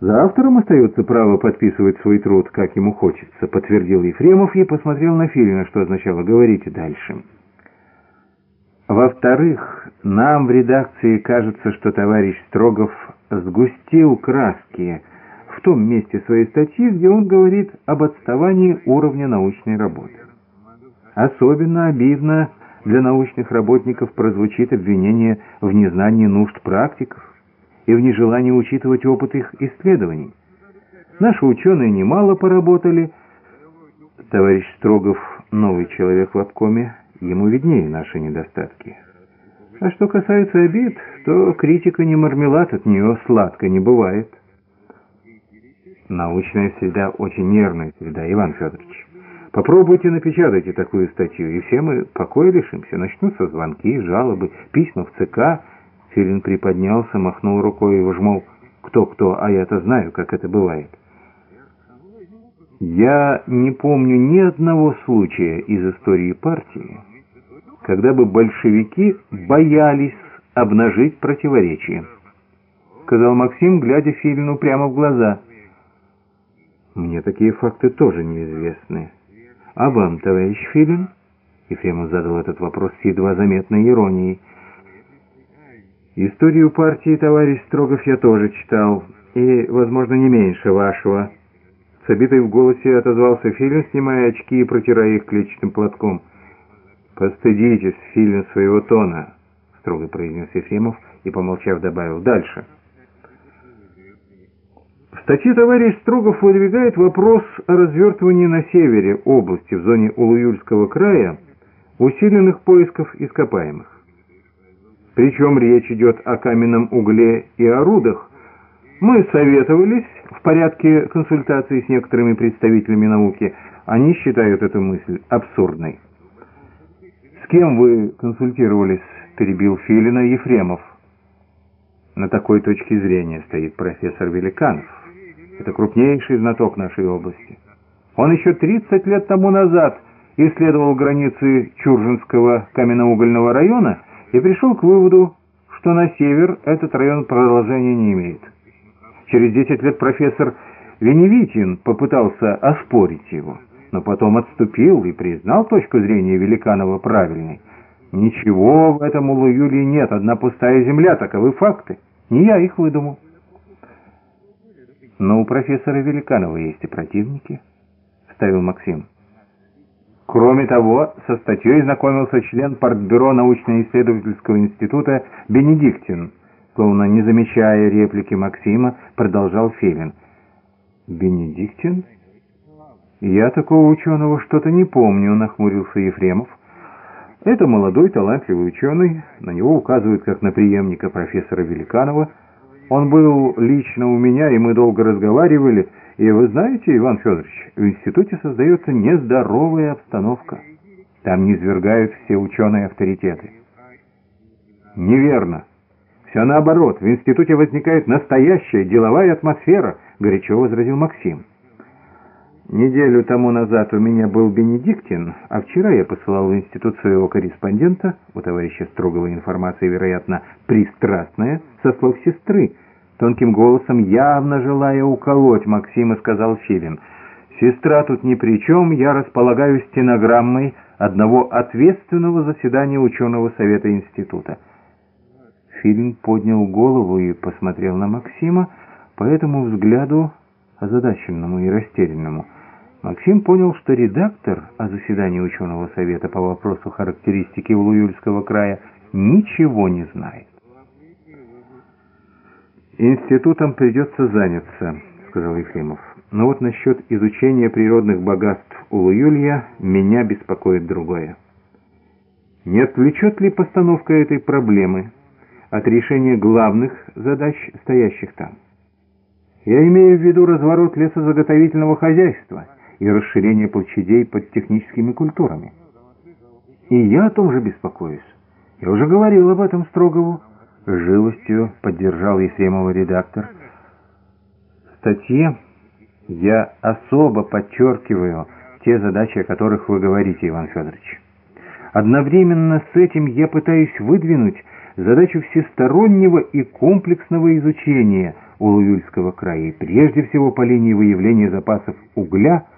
За автором остается право подписывать свой труд, как ему хочется, подтвердил Ефремов и посмотрел на Филина, что означало «говорите дальше». Во-вторых, нам в редакции кажется, что товарищ Строгов сгустил краски в том месте своей статьи, где он говорит об отставании уровня научной работы. Особенно обидно для научных работников прозвучит обвинение в незнании нужд практиков и в нежелании учитывать опыт их исследований. Наши ученые немало поработали. Товарищ Строгов — новый человек в обкоме, ему виднее наши недостатки. А что касается обид, то критика не мармелад, от нее сладко не бывает. Научная среда очень нервная среда, Иван Федорович. Попробуйте напечатайте такую статью, и все мы покоя лишимся. Начнутся звонки, жалобы, письма в ЦК. Филин приподнялся, махнул рукой и вжмол «Кто-кто, а я-то знаю, как это бывает». Я не помню ни одного случая из истории партии, когда бы большевики боялись обнажить противоречия, сказал Максим, глядя Филину прямо в глаза. Мне такие факты тоже неизвестны. «А вам, товарищ Филин?» Ефремов задал этот вопрос с едва заметной иронией. «Историю партии, товарищ Строгов, я тоже читал, и, возможно, не меньше вашего». С обитой в голосе отозвался Филин, снимая очки и протирая их клетчатым платком. «Постыдитесь, Филин, своего тона», — строго произнес Ефремов и, помолчав, добавил «дальше». В статье товарищ Строгов выдвигает вопрос о развертывании на севере области в зоне Улуюльского края усиленных поисков ископаемых. Причем речь идет о каменном угле и о рудах. Мы советовались в порядке консультации с некоторыми представителями науки. Они считают эту мысль абсурдной. «С кем вы консультировались?» – перебил Филина Ефремов. На такой точке зрения стоит профессор Великанов. Это крупнейший знаток нашей области. Он еще 30 лет тому назад исследовал границы Чуржинского каменноугольного района и пришел к выводу, что на север этот район продолжения не имеет. Через 10 лет профессор Веневитин попытался оспорить его, но потом отступил и признал точку зрения Великанова правильной. Ничего в этом у Луюлии нет, одна пустая земля, таковы факты. Не я их выдумал. «Но у профессора Великанова есть и противники», — вставил Максим. Кроме того, со статьей знакомился член партбюро научно-исследовательского института Бенедиктин, словно не замечая реплики Максима, продолжал Филин. «Бенедиктин? Я такого ученого что-то не помню», — нахмурился Ефремов. «Это молодой талантливый ученый, на него указывают как на преемника профессора Великанова, — он был лично у меня, и мы долго разговаривали. И вы знаете, Иван Федорович, в институте создается нездоровая обстановка. Там низвергают все ученые авторитеты. Неверно. Все наоборот. В институте возникает настоящая деловая атмосфера, горячо возразил Максим. Неделю тому назад у меня был Бенедиктин, а вчера я посылал в институт своего корреспондента, у товарища Строгова информация, вероятно, пристрастная, со слов сестры. Тонким голосом, явно желая уколоть Максима, сказал Филин. «Сестра тут ни при чем, я располагаю стенограммой одного ответственного заседания ученого совета института». Филин поднял голову и посмотрел на Максима, по этому взгляду озадаченному и растерянному – Максим понял, что редактор о заседании ученого совета по вопросу характеристики Улуюльского края ничего не знает. «Институтом придется заняться», — сказал Ефремов. «Но вот насчет изучения природных богатств Улуюлья меня беспокоит другое. Не отвлечет ли постановка этой проблемы от решения главных задач, стоящих там? Я имею в виду разворот лесозаготовительного хозяйства» и расширение площадей под техническими культурами. И я о том же беспокоюсь. Я уже говорил об этом Строгову. Живостью поддержал Ефремова редактор. В статье я особо подчеркиваю те задачи, о которых вы говорите, Иван Федорович. Одновременно с этим я пытаюсь выдвинуть задачу всестороннего и комплексного изучения Улуюльского края, прежде всего по линии выявления запасов угля